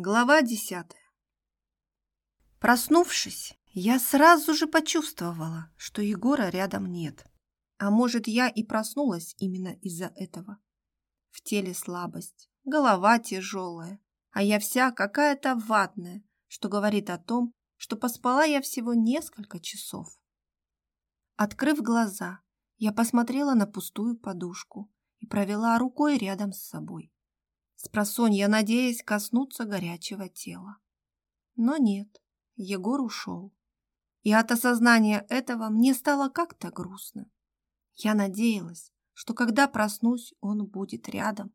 Глава десятая. Проснувшись, я сразу же почувствовала, что Егора рядом нет. А может, я и проснулась именно из-за этого. В теле слабость, голова тяжелая, а я вся какая-то ватная, что говорит о том, что поспала я всего несколько часов. Открыв глаза, я посмотрела на пустую подушку и провела рукой рядом с собой спросонья надеясь коснуться горячего тела. Но нет, Егор ушел. И от осознания этого мне стало как-то грустно. Я надеялась, что когда проснусь, он будет рядом.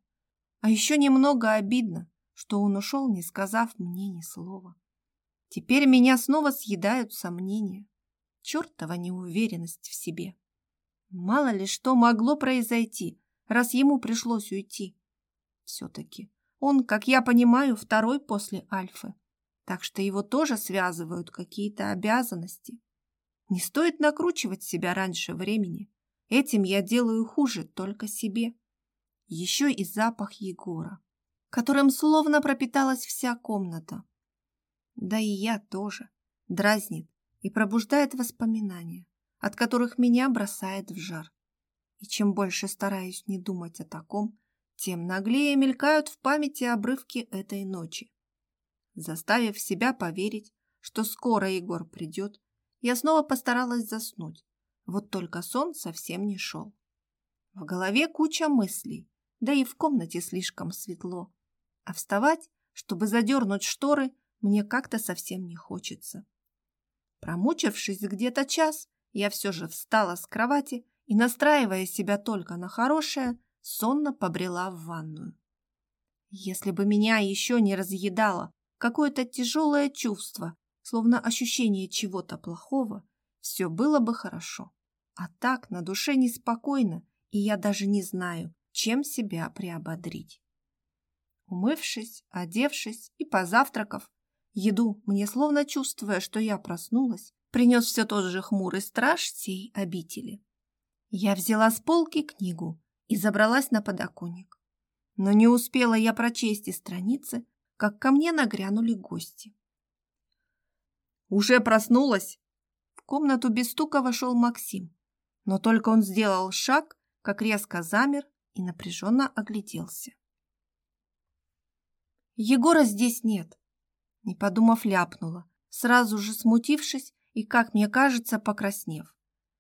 А еще немного обидно, что он ушел, не сказав мне ни слова. Теперь меня снова съедают сомнения. Чертова неуверенность в себе. Мало ли что могло произойти, раз ему пришлось уйти все-таки. Он, как я понимаю, второй после Альфы. Так что его тоже связывают какие-то обязанности. Не стоит накручивать себя раньше времени. Этим я делаю хуже только себе. Еще и запах Егора, которым словно пропиталась вся комната. Да и я тоже. Дразнит и пробуждает воспоминания, от которых меня бросает в жар. И чем больше стараюсь не думать о таком, тем наглее мелькают в памяти обрывки этой ночи. Заставив себя поверить, что скоро Егор придет, я снова постаралась заснуть, вот только сон совсем не шел. В голове куча мыслей, да и в комнате слишком светло. А вставать, чтобы задернуть шторы, мне как-то совсем не хочется. Промучившись где-то час, я все же встала с кровати и, настраивая себя только на хорошее, сонно побрела в ванную. Если бы меня еще не разъедало какое-то тяжелое чувство, словно ощущение чего-то плохого, все было бы хорошо. А так на душе неспокойно, и я даже не знаю, чем себя приободрить. Умывшись, одевшись и позавтракав, еду мне словно чувствуя, что я проснулась, принес все тот же хмурый страж сей обители. Я взяла с полки книгу и забралась на подоконник. Но не успела я прочесть и страницы, как ко мне нагрянули гости. «Уже проснулась?» В комнату без стука вошел Максим, но только он сделал шаг, как резко замер и напряженно огляделся. «Егора здесь нет!» Не подумав, ляпнула, сразу же смутившись и, как мне кажется, покраснев.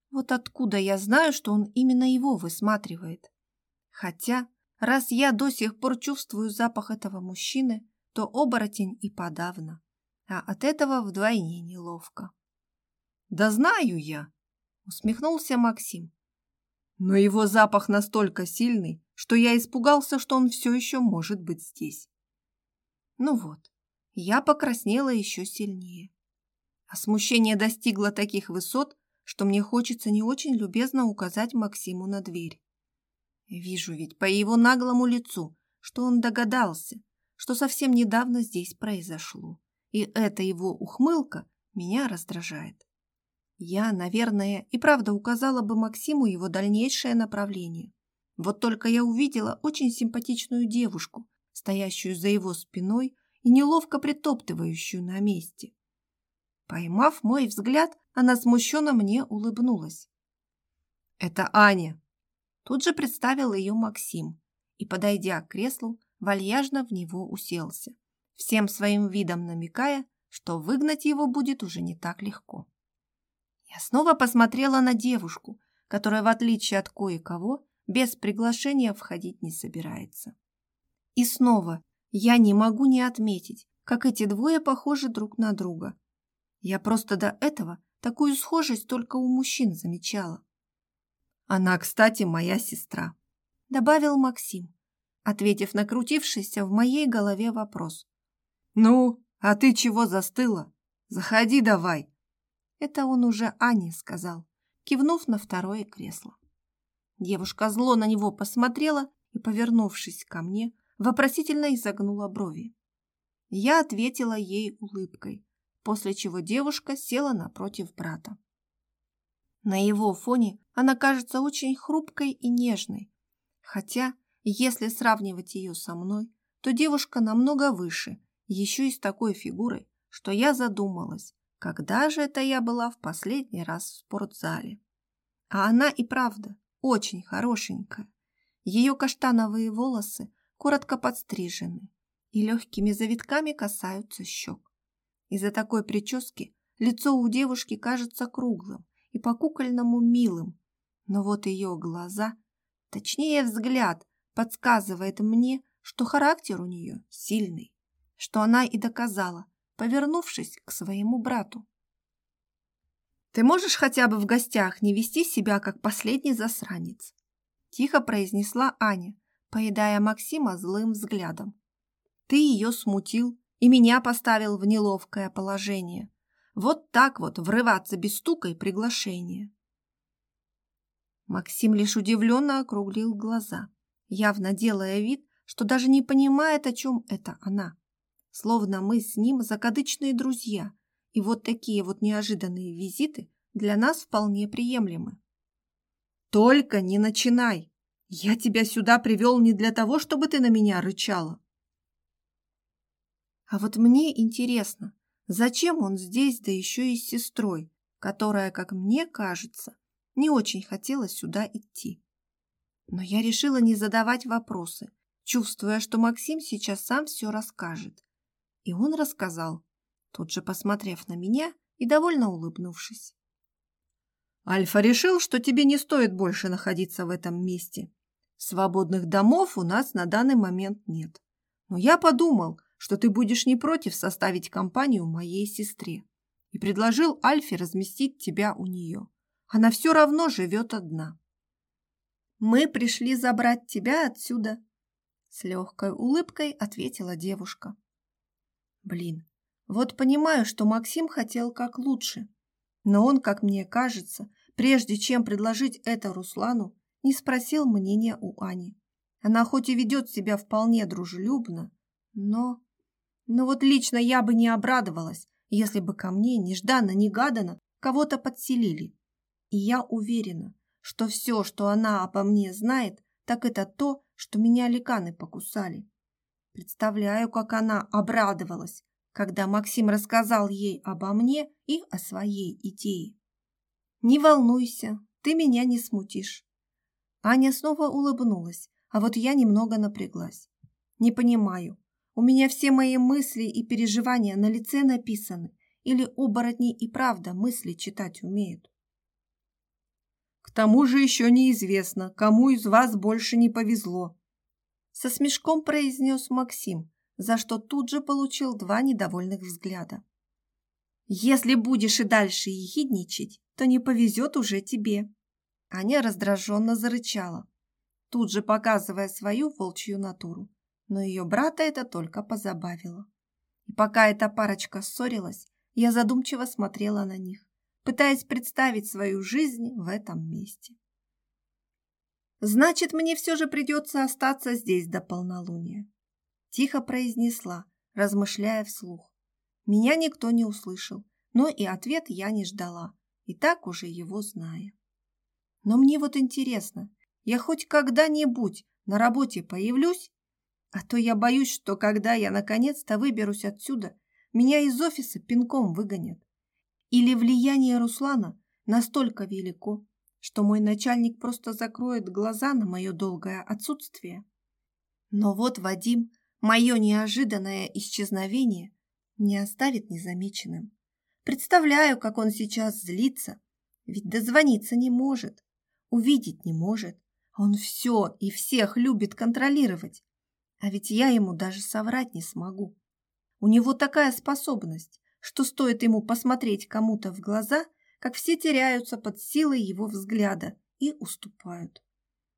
Вот откуда я знаю, что он именно его высматривает? Хотя, раз я до сих пор чувствую запах этого мужчины, то оборотень и подавно. А от этого вдвойне неловко. «Да знаю я!» — усмехнулся Максим. «Но его запах настолько сильный, что я испугался, что он все еще может быть здесь». Ну вот, я покраснела еще сильнее. А смущение достигло таких высот, что мне хочется не очень любезно указать Максиму на дверь. Вижу ведь по его наглому лицу, что он догадался, что совсем недавно здесь произошло. И эта его ухмылка меня раздражает. Я, наверное, и правда указала бы Максиму его дальнейшее направление. Вот только я увидела очень симпатичную девушку, стоящую за его спиной и неловко притоптывающую на месте. Поймав мой взгляд, она смущенно мне улыбнулась. «Это Аня», Тут же представил ее Максим и, подойдя к креслу, вальяжно в него уселся, всем своим видом намекая, что выгнать его будет уже не так легко. Я снова посмотрела на девушку, которая, в отличие от кое-кого, без приглашения входить не собирается. И снова я не могу не отметить, как эти двое похожи друг на друга. Я просто до этого такую схожесть только у мужчин замечала. Она, кстати, моя сестра», — добавил Максим, ответив на крутившийся в моей голове вопрос. «Ну, а ты чего застыла? Заходи давай!» Это он уже Ане сказал, кивнув на второе кресло. Девушка зло на него посмотрела и, повернувшись ко мне, вопросительно изогнула брови. Я ответила ей улыбкой, после чего девушка села напротив брата. На его фоне она кажется очень хрупкой и нежной. Хотя, если сравнивать ее со мной, то девушка намного выше, еще и с такой фигурой, что я задумалась, когда же это я была в последний раз в спортзале. А она и правда очень хорошенькая. Ее каштановые волосы коротко подстрижены и легкими завитками касаются щек. Из-за такой прически лицо у девушки кажется круглым и по-кукольному милым, но вот ее глаза, точнее взгляд, подсказывает мне, что характер у нее сильный, что она и доказала, повернувшись к своему брату. «Ты можешь хотя бы в гостях не вести себя, как последний засранец?» Тихо произнесла Аня, поедая Максима злым взглядом. «Ты ее смутил и меня поставил в неловкое положение. Вот так вот врываться без стука и приглашения». Максим лишь удивленно округлил глаза, явно делая вид, что даже не понимает, о чем это она. Словно мы с ним закадычные друзья, и вот такие вот неожиданные визиты для нас вполне приемлемы. «Только не начинай! Я тебя сюда привел не для того, чтобы ты на меня рычала!» А вот мне интересно, зачем он здесь, да еще и с сестрой, которая, как мне кажется, не очень хотелось сюда идти. Но я решила не задавать вопросы, чувствуя, что Максим сейчас сам все расскажет. И он рассказал, тут же посмотрев на меня и довольно улыбнувшись. «Альфа решил, что тебе не стоит больше находиться в этом месте. Свободных домов у нас на данный момент нет. Но я подумал, что ты будешь не против составить компанию моей сестре и предложил Альфе разместить тебя у нее. Она все равно живет одна. «Мы пришли забрать тебя отсюда», — с легкой улыбкой ответила девушка. «Блин, вот понимаю, что Максим хотел как лучше, но он, как мне кажется, прежде чем предложить это Руслану, не спросил мнения у Ани. Она хоть и ведет себя вполне дружелюбно, но... Но вот лично я бы не обрадовалась, если бы ко мне нежданно-негаданно кого-то подселили. И я уверена, что все, что она обо мне знает, так это то, что меня ликаны покусали. Представляю, как она обрадовалась, когда Максим рассказал ей обо мне и о своей идее. «Не волнуйся, ты меня не смутишь». Аня снова улыбнулась, а вот я немного напряглась. «Не понимаю, у меня все мои мысли и переживания на лице написаны, или оборотни и правда мысли читать умеют?» К тому же еще неизвестно, кому из вас больше не повезло. Со смешком произнес Максим, за что тут же получил два недовольных взгляда. «Если будешь и дальше ехидничать, то не повезет уже тебе». Аня раздраженно зарычала, тут же показывая свою волчью натуру, но ее брата это только позабавило. И пока эта парочка ссорилась, я задумчиво смотрела на них пытаясь представить свою жизнь в этом месте. «Значит, мне все же придется остаться здесь до полнолуния», – тихо произнесла, размышляя вслух. Меня никто не услышал, но и ответ я не ждала, и так уже его зная. Но мне вот интересно, я хоть когда-нибудь на работе появлюсь? А то я боюсь, что когда я наконец-то выберусь отсюда, меня из офиса пинком выгонят или влияние Руслана настолько велико, что мой начальник просто закроет глаза на мое долгое отсутствие. Но вот Вадим, мое неожиданное исчезновение, не оставит незамеченным. Представляю, как он сейчас злится, ведь дозвониться не может, увидеть не может. Он все и всех любит контролировать. А ведь я ему даже соврать не смогу. У него такая способность что стоит ему посмотреть кому-то в глаза, как все теряются под силой его взгляда и уступают.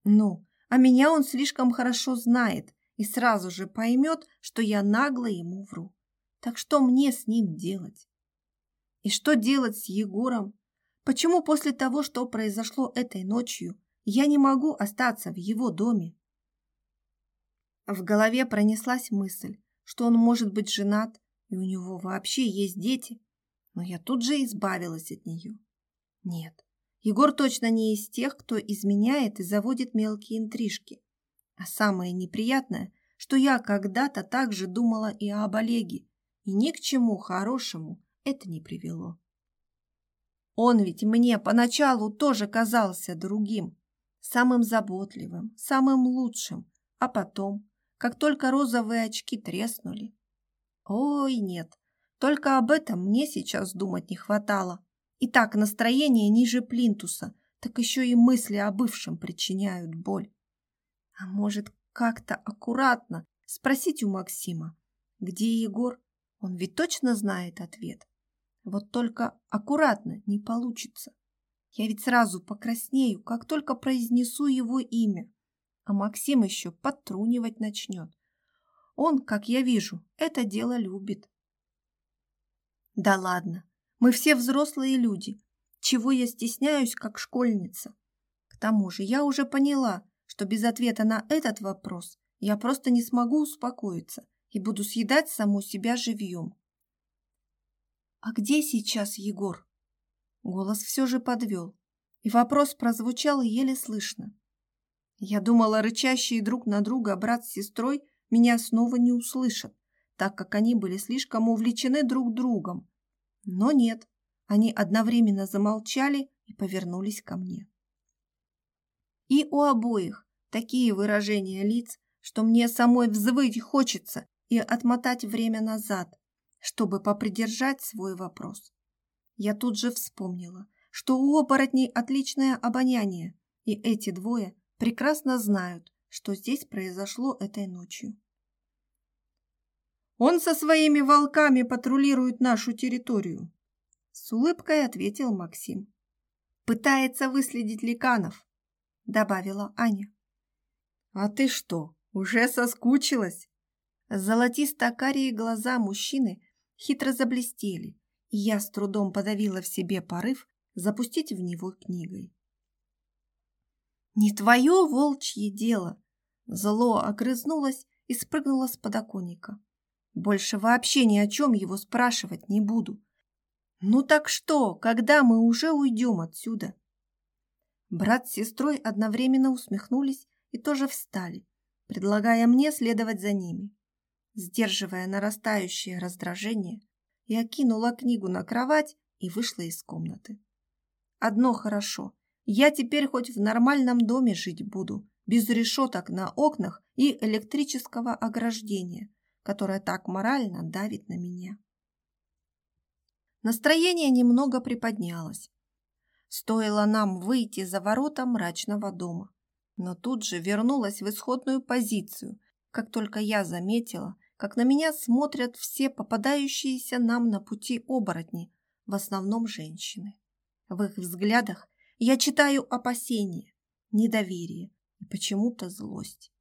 Ну, а меня он слишком хорошо знает и сразу же поймет, что я нагло ему вру. Так что мне с ним делать? И что делать с Егором? Почему после того, что произошло этой ночью, я не могу остаться в его доме? В голове пронеслась мысль, что он может быть женат и у него вообще есть дети, но я тут же избавилась от нее. Нет, Егор точно не из тех, кто изменяет и заводит мелкие интрижки. А самое неприятное, что я когда-то также думала и об Олеге, и ни к чему хорошему это не привело. Он ведь мне поначалу тоже казался другим, самым заботливым, самым лучшим, а потом, как только розовые очки треснули, Ой, нет, только об этом мне сейчас думать не хватало. И так настроение ниже плинтуса, так еще и мысли о бывшем причиняют боль. А может, как-то аккуратно спросить у Максима, где Егор? Он ведь точно знает ответ. Вот только аккуратно не получится. Я ведь сразу покраснею, как только произнесу его имя. А Максим еще подтрунивать начнет. Он, как я вижу, это дело любит. Да ладно, мы все взрослые люди. Чего я стесняюсь, как школьница? К тому же я уже поняла, что без ответа на этот вопрос я просто не смогу успокоиться и буду съедать саму себя живьем. «А где сейчас Егор?» Голос все же подвел, и вопрос прозвучал еле слышно. Я думала, рычащие друг на друга брат с сестрой – меня снова не услышат, так как они были слишком увлечены друг другом. Но нет, они одновременно замолчали и повернулись ко мне. И у обоих такие выражения лиц, что мне самой взвыть хочется и отмотать время назад, чтобы попридержать свой вопрос. Я тут же вспомнила, что у оборотней отличное обоняние, и эти двое прекрасно знают, что здесь произошло этой ночью. «Он со своими волками патрулирует нашу территорию», — с улыбкой ответил Максим. «Пытается выследить ликанов», — добавила Аня. «А ты что, уже соскучилась?» Золотисто-карие глаза мужчины хитро заблестели, и я с трудом подавила в себе порыв запустить в него книгой. «Не твое волчье дело!» Зло огрызнулась и спрыгнула с подоконника. Больше вообще ни о чем его спрашивать не буду. Ну так что, когда мы уже уйдем отсюда? Брат с сестрой одновременно усмехнулись и тоже встали, предлагая мне следовать за ними. Сдерживая нарастающее раздражение, я кинула книгу на кровать и вышла из комнаты. Одно хорошо, я теперь хоть в нормальном доме жить буду – без решеток на окнах и электрического ограждения, которое так морально давит на меня. Настроение немного приподнялось. Стоило нам выйти за ворота мрачного дома. Но тут же вернулась в исходную позицию, как только я заметила, как на меня смотрят все попадающиеся нам на пути оборотни, в основном женщины. В их взглядах я читаю опасение, недоверие, почему-то злость.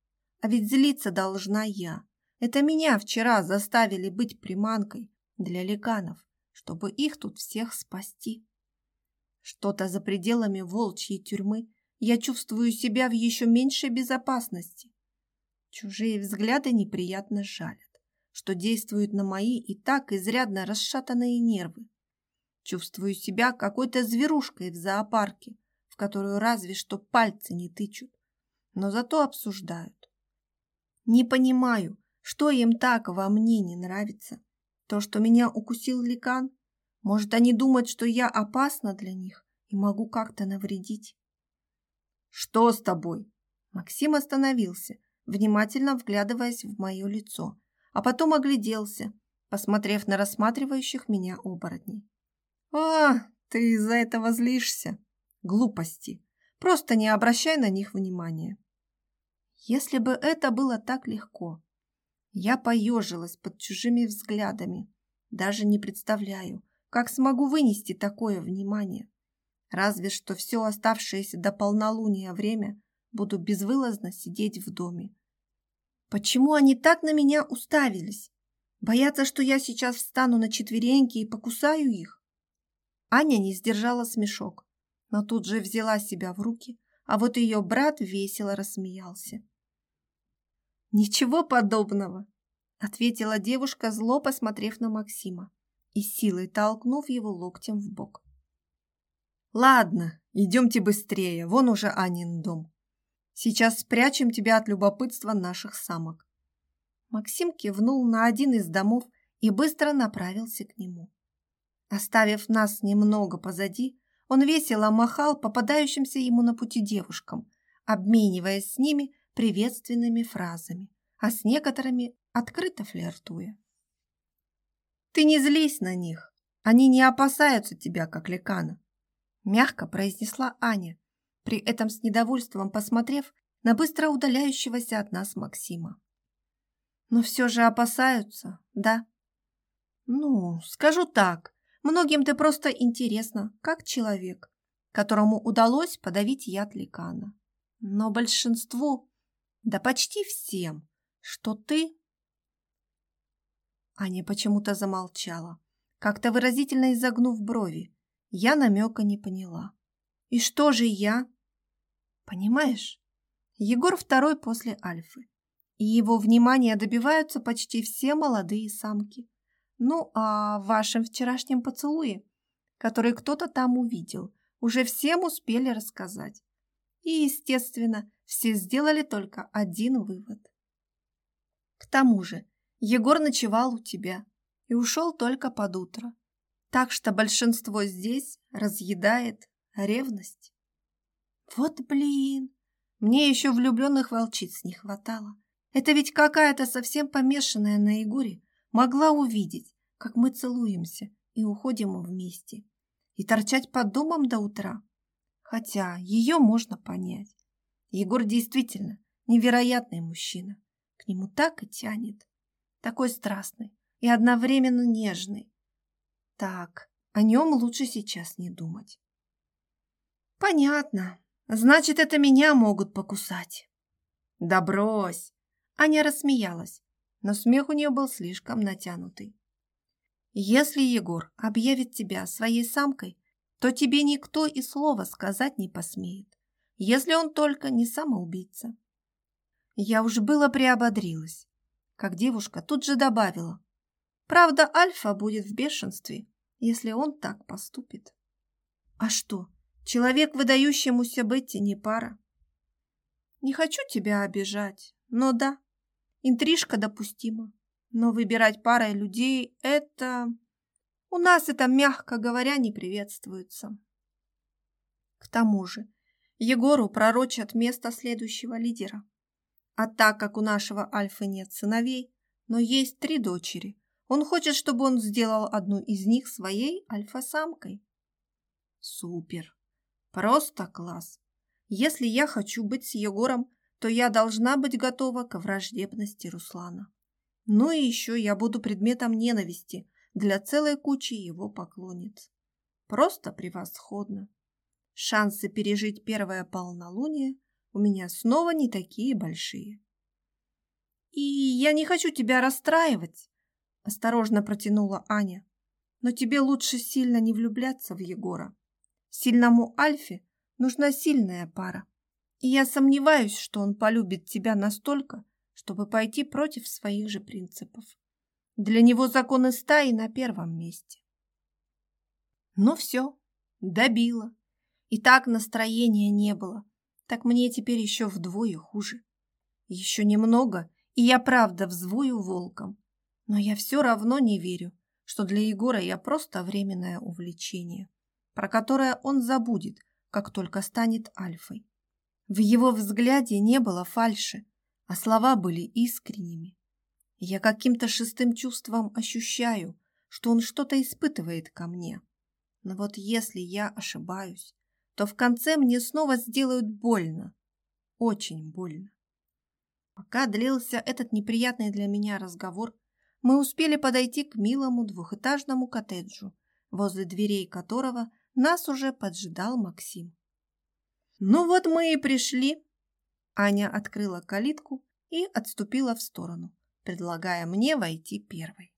А ведь злиться должна я. Это меня вчера заставили быть приманкой для ликанов, чтобы их тут всех спасти. Что-то за пределами волчьей тюрьмы я чувствую себя в еще меньшей безопасности. Чужие взгляды неприятно жалят, что действуют на мои и так изрядно расшатанные нервы. Чувствую себя какой-то зверушкой в зоопарке, в которую разве что пальцы не тычут но зато обсуждают. Не понимаю, что им так во мне не нравится. То, что меня укусил ликан? Может, они думают, что я опасна для них и могу как-то навредить? Что с тобой? Максим остановился, внимательно вглядываясь в мое лицо, а потом огляделся, посмотрев на рассматривающих меня оборотней. «А, ты из-за этого злишься? Глупости. Просто не обращай на них внимания». Если бы это было так легко. Я поежилась под чужими взглядами. Даже не представляю, как смогу вынести такое внимание. Разве что все оставшееся до полнолуния время буду безвылазно сидеть в доме. Почему они так на меня уставились? Боятся, что я сейчас встану на четвереньки и покусаю их? Аня не сдержала смешок, но тут же взяла себя в руки, а вот ее брат весело рассмеялся. «Ничего подобного!» — ответила девушка, зло посмотрев на Максима и силой толкнув его локтем в бок. «Ладно, идемте быстрее, вон уже Анин дом. Сейчас спрячем тебя от любопытства наших самок». Максим кивнул на один из домов и быстро направился к нему. Оставив нас немного позади, он весело махал попадающимся ему на пути девушкам, обмениваясь с ними приветственными фразами, а с некоторыми открыто флиртуя. «Ты не злись на них, они не опасаются тебя, как лекана. мягко произнесла Аня, при этом с недовольством посмотрев на быстро удаляющегося от нас Максима. «Но все же опасаются, да?» «Ну, скажу так, многим ты просто интересна, как человек, которому удалось подавить яд лекана, Но большинству да почти всем, что ты...» Аня почему-то замолчала, как-то выразительно изогнув брови. Я намека не поняла. «И что же я?» «Понимаешь, Егор второй после Альфы, и его внимания добиваются почти все молодые самки. Ну, а в вашем вчерашнем поцелуе, который кто-то там увидел, уже всем успели рассказать. И, естественно, все сделали только один вывод. К тому же, Егор ночевал у тебя и ушел только под утро. Так что большинство здесь разъедает ревность. Вот блин, мне еще влюбленных волчиц не хватало. Это ведь какая-то совсем помешанная на Егоре могла увидеть, как мы целуемся и уходим вместе. И торчать под домом до утра Хотя ее можно понять. Егор действительно невероятный мужчина. К нему так и тянет. Такой страстный и одновременно нежный. Так, о нем лучше сейчас не думать. Понятно. Значит, это меня могут покусать. Да брось! Аня рассмеялась, но смех у нее был слишком натянутый. Если Егор объявит тебя своей самкой, то тебе никто и слова сказать не посмеет, если он только не самоубийца. Я уж было приободрилась, как девушка тут же добавила. Правда, Альфа будет в бешенстве, если он так поступит. А что, человек, выдающемуся Бетти, не пара. Не хочу тебя обижать, но да, интрижка допустима. Но выбирать парой людей – это у нас это, мягко говоря, не приветствуется. К тому же, Егору пророчат место следующего лидера. А так как у нашего Альфы нет сыновей, но есть три дочери, он хочет, чтобы он сделал одну из них своей альфа-самкой. Супер! Просто класс! Если я хочу быть с Егором, то я должна быть готова к враждебности Руслана. Ну и еще я буду предметом ненависти для целой кучи его поклонниц. Просто превосходно. Шансы пережить первое полнолуние у меня снова не такие большие. «И я не хочу тебя расстраивать», – осторожно протянула Аня. «Но тебе лучше сильно не влюбляться в Егора. Сильному Альфе нужна сильная пара. И я сомневаюсь, что он полюбит тебя настолько, чтобы пойти против своих же принципов». Для него законы стаи на первом месте. Ну все, добила. И так настроения не было. Так мне теперь еще вдвое хуже. Еще немного, и я правда взвою волком. Но я все равно не верю, что для Егора я просто временное увлечение, про которое он забудет, как только станет альфой. В его взгляде не было фальши, а слова были искренними. Я каким-то шестым чувством ощущаю, что он что-то испытывает ко мне. Но вот если я ошибаюсь, то в конце мне снова сделают больно. Очень больно. Пока длился этот неприятный для меня разговор, мы успели подойти к милому двухэтажному коттеджу, возле дверей которого нас уже поджидал Максим. «Ну вот мы и пришли!» Аня открыла калитку и отступила в сторону, предлагая мне войти первой.